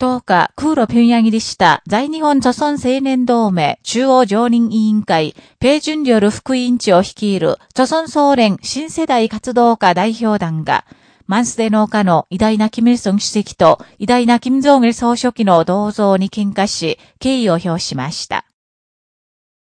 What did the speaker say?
10日、空路平壌入りした在日本著村青年同盟中央常任委員会、ペイジュンリョル副委員長を率いる著村総連新世代活動家代表団が、マンスデ農家の偉大なキム・イルソン主席と偉大なキム・ジョン・ル総書記の銅像に喧嘩し、敬意を表しました。